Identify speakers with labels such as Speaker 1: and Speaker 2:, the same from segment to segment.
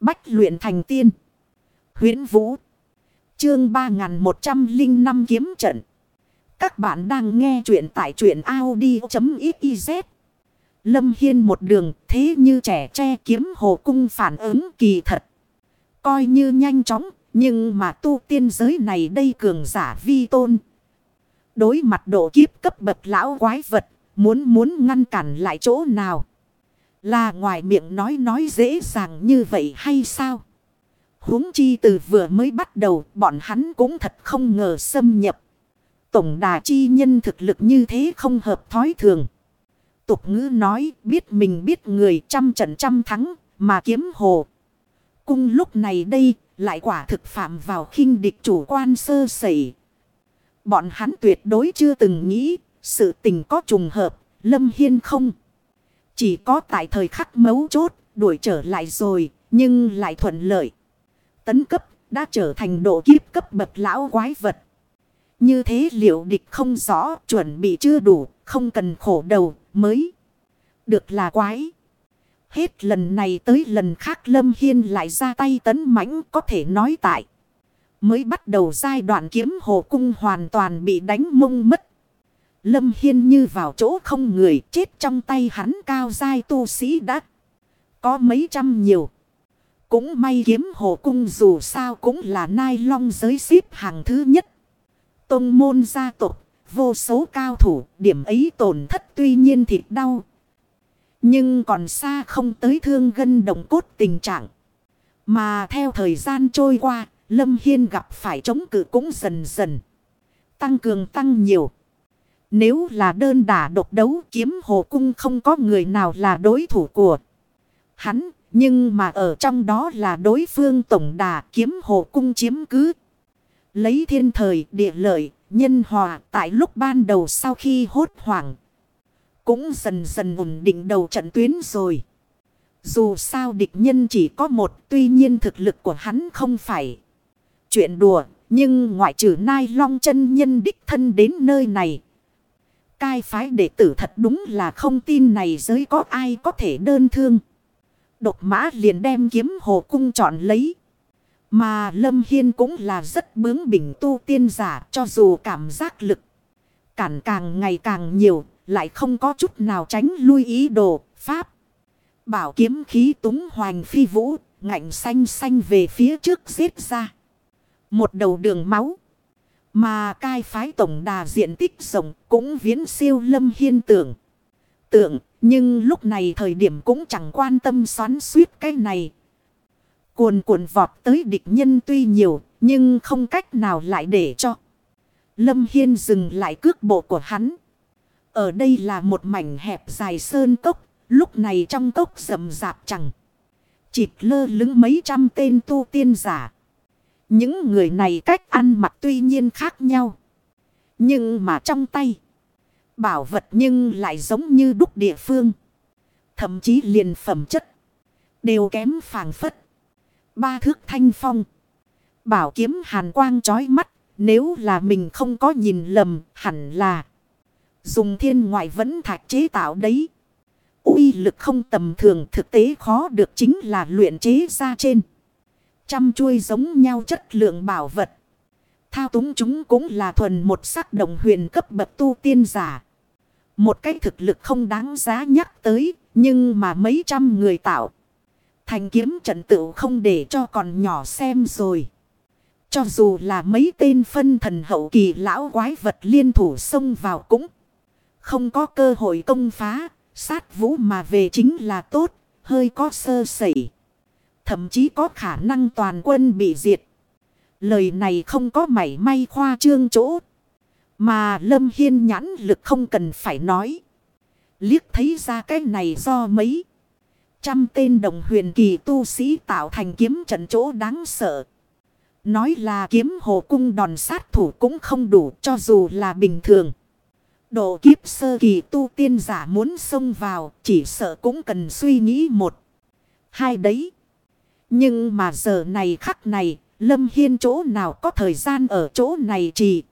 Speaker 1: Bách luyện thành tiên. huyễn Vũ. Chương 3105 kiếm trận. Các bạn đang nghe truyện tại truyện Audi.xyz. Lâm Hiên một đường thế như trẻ tre kiếm hồ cung phản ứng kỳ thật. Coi như nhanh chóng, nhưng mà tu tiên giới này đây cường giả vi tôn. Đối mặt độ kiếp cấp bậc lão quái vật, muốn muốn ngăn cản lại chỗ nào. Là ngoài miệng nói nói dễ dàng như vậy hay sao? huống chi từ vừa mới bắt đầu bọn hắn cũng thật không ngờ xâm nhập. Tổng đà chi nhân thực lực như thế không hợp thói thường. Tục ngữ nói biết mình biết người trăm trận trăm thắng mà kiếm hồ. Cung lúc này đây lại quả thực phạm vào khinh địch chủ quan sơ sẩy. Bọn hắn tuyệt đối chưa từng nghĩ sự tình có trùng hợp, Lâm Hiên không. Chỉ có tại thời khắc mấu chốt, đuổi trở lại rồi, nhưng lại thuận lợi. Tấn cấp, đã trở thành độ kiếp cấp bậc lão quái vật. Như thế liệu địch không rõ, chuẩn bị chưa đủ, không cần khổ đầu, mới được là quái. Hết lần này tới lần khác Lâm Hiên lại ra tay tấn mãnh có thể nói tại. Mới bắt đầu giai đoạn kiếm hồ cung hoàn toàn bị đánh mông mất. Lâm Hiên như vào chỗ không người chết trong tay hắn cao giai tu sĩ đã có mấy trăm nhiều. Cũng may kiếm hồ cung dù sao cũng là nai long giới xếp hàng thứ nhất. Tông môn gia tộc vô số cao thủ, điểm ấy tổn thất tuy nhiên thịt đau. Nhưng còn xa không tới thương gân động cốt tình trạng. Mà theo thời gian trôi qua, Lâm Hiên gặp phải chống cự cũng dần dần. Tăng cường tăng nhiều. Nếu là đơn đả độc đấu kiếm hồ cung không có người nào là đối thủ của hắn. Nhưng mà ở trong đó là đối phương tổng đà kiếm hồ cung chiếm cứ. Lấy thiên thời địa lợi, nhân hòa tại lúc ban đầu sau khi hốt hoảng. Cũng dần dần ổn định đầu trận tuyến rồi. Dù sao địch nhân chỉ có một tuy nhiên thực lực của hắn không phải chuyện đùa. Nhưng ngoại trừ nai long chân nhân đích thân đến nơi này. Cai phái đệ tử thật đúng là không tin này giới có ai có thể đơn thương. Độc mã liền đem kiếm hồ cung chọn lấy. Mà Lâm Hiên cũng là rất bướng bỉnh tu tiên giả cho dù cảm giác lực. Cản càng ngày càng nhiều, lại không có chút nào tránh lui ý đồ, pháp. Bảo kiếm khí túng hoành phi vũ, ngạnh xanh xanh về phía trước giết ra. Một đầu đường máu. Mà cai phái tổng đà diện tích rộng cũng viễn siêu lâm hiên tưởng. tưởng nhưng lúc này thời điểm cũng chẳng quan tâm xoắn suýt cái này. Cuồn cuộn vọt tới địch nhân tuy nhiều, nhưng không cách nào lại để cho. Lâm Hiên dừng lại cước bộ của hắn. Ở đây là một mảnh hẹp dài sơn cốc, lúc này trong cốc rậm rạp chẳng. Chịt lơ lứng mấy trăm tên tu tiên giả. Những người này cách ăn mặc tuy nhiên khác nhau. Nhưng mà trong tay. Bảo vật nhưng lại giống như đúc địa phương. Thậm chí liền phẩm chất. Đều kém phàng phất. Ba thước thanh phong. Bảo kiếm hàn quang chói mắt. Nếu là mình không có nhìn lầm, hẳn là. Dùng thiên ngoại vẫn thạch chế tạo đấy. uy lực không tầm thường, thực tế khó được chính là luyện chế ra trên. Trăm chuôi giống nhau chất lượng bảo vật. Thao túng chúng cũng là thuần một sắc đồng huyền cấp bậc tu tiên giả. Một cái thực lực không đáng giá nhắc tới, nhưng mà mấy trăm người tạo. Thành kiếm trận tự không để cho còn nhỏ xem rồi. Cho dù là mấy tên phân thần hậu kỳ lão quái vật liên thủ xông vào cũng không có cơ hội công phá, sát vũ mà về chính là tốt, hơi có sơ sẩy. Thậm chí có khả năng toàn quân bị diệt. Lời này không có mảy may khoa trương chỗ. Mà Lâm Hiên nhãn lực không cần phải nói. Liếc thấy ra cái này do mấy. Trăm tên đồng huyền kỳ tu sĩ tạo thành kiếm trận chỗ đáng sợ. Nói là kiếm hồ cung đòn sát thủ cũng không đủ cho dù là bình thường. Độ kiếp sơ kỳ tu tiên giả muốn xông vào chỉ sợ cũng cần suy nghĩ một. Hai đấy. Nhưng mà giờ này khắc này, Lâm Hiên chỗ nào có thời gian ở chỗ này chỉ.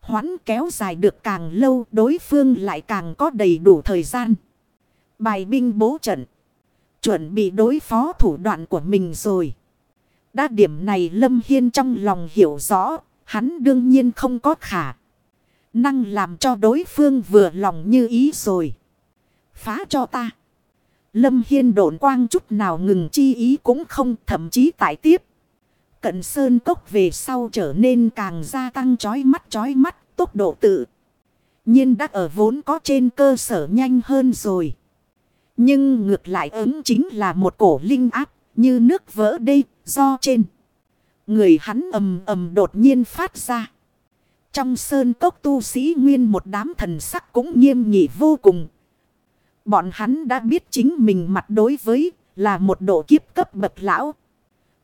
Speaker 1: Hoãn kéo dài được càng lâu đối phương lại càng có đầy đủ thời gian. Bài binh bố trận. Chuẩn bị đối phó thủ đoạn của mình rồi. Đa điểm này Lâm Hiên trong lòng hiểu rõ. Hắn đương nhiên không có khả. Năng làm cho đối phương vừa lòng như ý rồi. Phá cho ta. Lâm Hiên độn quang chút nào ngừng chi ý cũng không, thậm chí tại tiếp. Cận sơn cốc về sau trở nên càng gia tăng chói mắt chói mắt, tốc độ tự. nhiên đã ở vốn có trên cơ sở nhanh hơn rồi. Nhưng ngược lại ứng chính là một cổ linh áp, như nước vỡ đây do trên. Người hắn ầm ầm đột nhiên phát ra. Trong sơn cốc tu sĩ nguyên một đám thần sắc cũng nghiêm nghị vô cùng. Bọn hắn đã biết chính mình mặt đối với là một độ kiếp cấp bậc lão.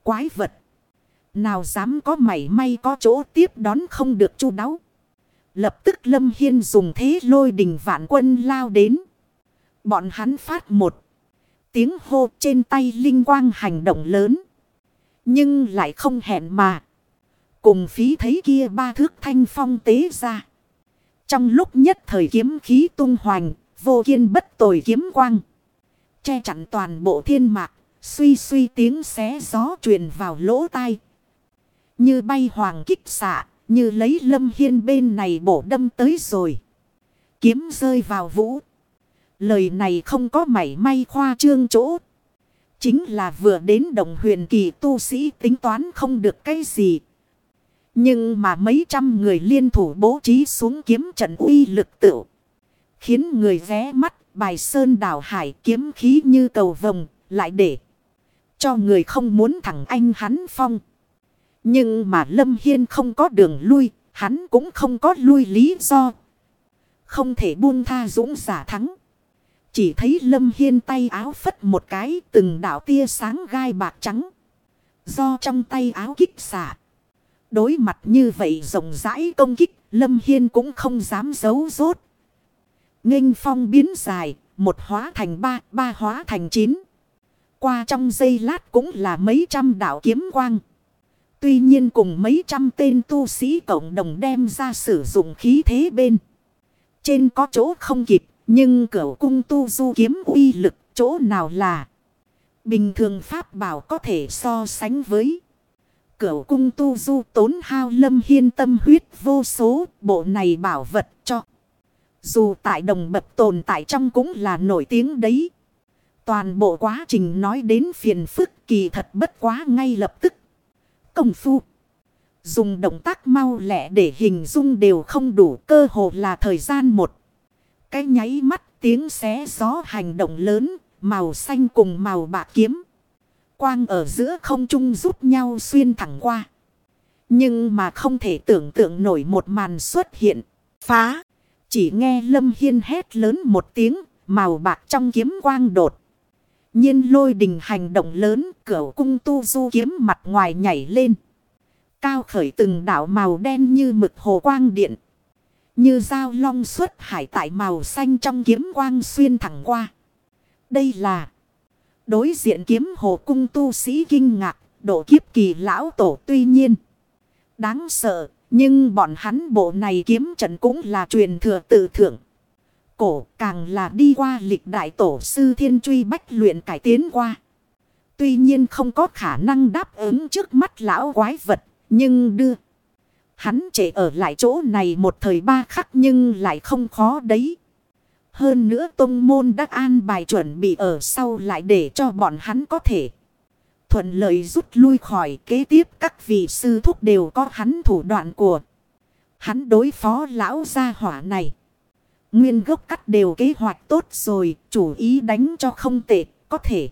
Speaker 1: Quái vật. Nào dám có mảy may có chỗ tiếp đón không được chu đáo. Lập tức Lâm Hiên dùng thế lôi đình vạn quân lao đến. Bọn hắn phát một tiếng hô trên tay linh quang hành động lớn. Nhưng lại không hẹn mà. Cùng phí thấy kia ba thước thanh phong tế ra. Trong lúc nhất thời kiếm khí tung hoành, vô kiên bất tồi kiếm quang. Che chắn toàn bộ thiên mạc, suy suy tiếng xé gió truyền vào lỗ tai. Như bay hoàng kích xạ, như lấy lâm hiên bên này bổ đâm tới rồi. Kiếm rơi vào vũ. Lời này không có mảy may khoa trương chỗ. Chính là vừa đến đồng huyền kỳ tu sĩ tính toán không được cái gì. Nhưng mà mấy trăm người liên thủ bố trí xuống kiếm trận uy lực tựu. Khiến người ghé mắt bài sơn đảo hải kiếm khí như cầu vồng lại để. Cho người không muốn thẳng anh hắn phong. Nhưng mà Lâm Hiên không có đường lui. Hắn cũng không có lui lý do. Không thể buông tha dũng giả thắng. Chỉ thấy Lâm Hiên tay áo phất một cái từng đảo tia sáng gai bạc trắng. Do trong tay áo kích xả. Đối mặt như vậy rộng rãi công kích, Lâm Hiên cũng không dám giấu rốt nghênh phong biến dài, một hóa thành ba, ba hóa thành chín. Qua trong giây lát cũng là mấy trăm đảo kiếm quang. Tuy nhiên cùng mấy trăm tên tu sĩ cộng đồng đem ra sử dụng khí thế bên. Trên có chỗ không kịp, nhưng cửa cung tu du kiếm uy lực chỗ nào là bình thường pháp bảo có thể so sánh với. Cửu cung tu du tốn hao lâm hiên tâm huyết vô số bộ này bảo vật cho. Dù tại đồng bậc tồn tại trong cũng là nổi tiếng đấy. Toàn bộ quá trình nói đến phiền phức kỳ thật bất quá ngay lập tức. Công phu. Dùng động tác mau lẹ để hình dung đều không đủ cơ hồ là thời gian một. Cái nháy mắt tiếng xé gió hành động lớn, màu xanh cùng màu bạc kiếm. Quang ở giữa không trung rút nhau xuyên thẳng qua. Nhưng mà không thể tưởng tượng nổi một màn xuất hiện. Phá. Chỉ nghe Lâm Hiên hét lớn một tiếng. Màu bạc trong kiếm quang đột. nhiên lôi đình hành động lớn. Cửa cung tu du kiếm mặt ngoài nhảy lên. Cao khởi từng đảo màu đen như mực hồ quang điện. Như dao long xuất hải tại màu xanh trong kiếm quang xuyên thẳng qua. Đây là đối diện kiếm hồ cung tu sĩ kinh ngạc, độ kiếp kỳ lão tổ tuy nhiên. Đáng sợ, nhưng bọn hắn bộ này kiếm trận cũng là truyền thừa tự thượng. Cổ càng là đi qua lịch đại tổ sư thiên truy bách luyện cải tiến qua. Tuy nhiên không có khả năng đáp ứng trước mắt lão quái vật, nhưng đưa. Hắn chỉ ở lại chỗ này một thời ba khắc nhưng lại không khó đấy. Hơn nữa tông môn đã an bài chuẩn bị ở sau lại để cho bọn hắn có thể thuận lợi rút lui khỏi kế tiếp các vị sư thúc đều có hắn thủ đoạn của. Hắn đối phó lão gia hỏa này. Nguyên gốc cắt đều kế hoạch tốt rồi, chủ ý đánh cho không tệ, có thể.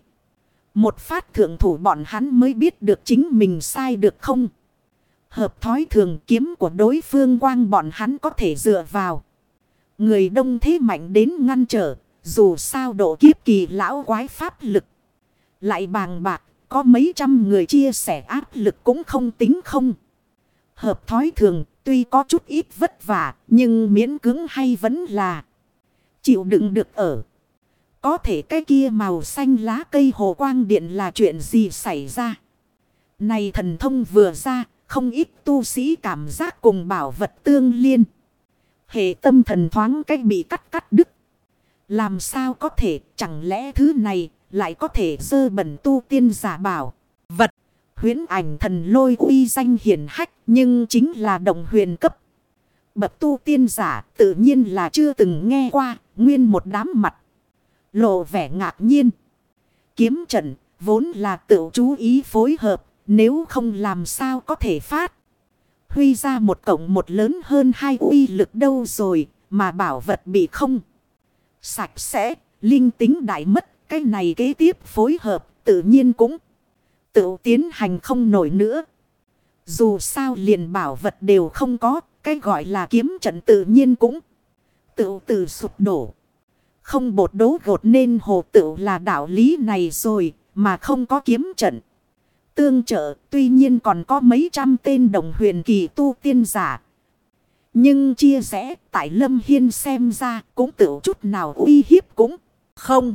Speaker 1: Một phát thượng thủ bọn hắn mới biết được chính mình sai được không. Hợp thói thường kiếm của đối phương quang bọn hắn có thể dựa vào. Người đông thế mạnh đến ngăn trở. Dù sao độ kiếp kỳ lão quái pháp lực. Lại bàng bạc. Có mấy trăm người chia sẻ áp lực cũng không tính không. Hợp thói thường, tuy có chút ít vất vả. Nhưng miễn cứng hay vẫn là. Chịu đựng được ở. Có thể cái kia màu xanh lá cây hồ quang điện là chuyện gì xảy ra. Này thần thông vừa ra, không ít tu sĩ cảm giác cùng bảo vật tương liên. Hệ tâm thần thoáng cách bị cắt cắt đứt. Làm sao có thể, chẳng lẽ thứ này lại có thể dơ bẩn tu tiên giả bảo. Vật, huyến ảnh thần lôi uy danh hiển hách nhưng chính là đồng huyền cấp. Bậc tu tiên giả tự nhiên là chưa từng nghe qua, nguyên một đám mặt. Lộ vẻ ngạc nhiên. Kiếm trận vốn là tự chú ý phối hợp, nếu không làm sao có thể phát. Huy ra một cổng một lớn hơn hai uy lực đâu rồi, mà bảo vật bị không. Sạch sẽ, linh tính đại mất, cái này kế tiếp phối hợp, tự nhiên cũng tự tiến hành không nổi nữa. Dù sao liền bảo vật đều không có, cái gọi là kiếm trận tự nhiên cũng tự tự sụp đổ. Không bột đố gột nên hồ tự là đạo lý này rồi mà không có kiếm trận. Tương trợ tuy nhiên còn có mấy trăm tên đồng huyền kỳ tu tiên giả. Nhưng chia rẽ tại Lâm Hiên xem ra cũng tự chút nào uy hiếp cũng không.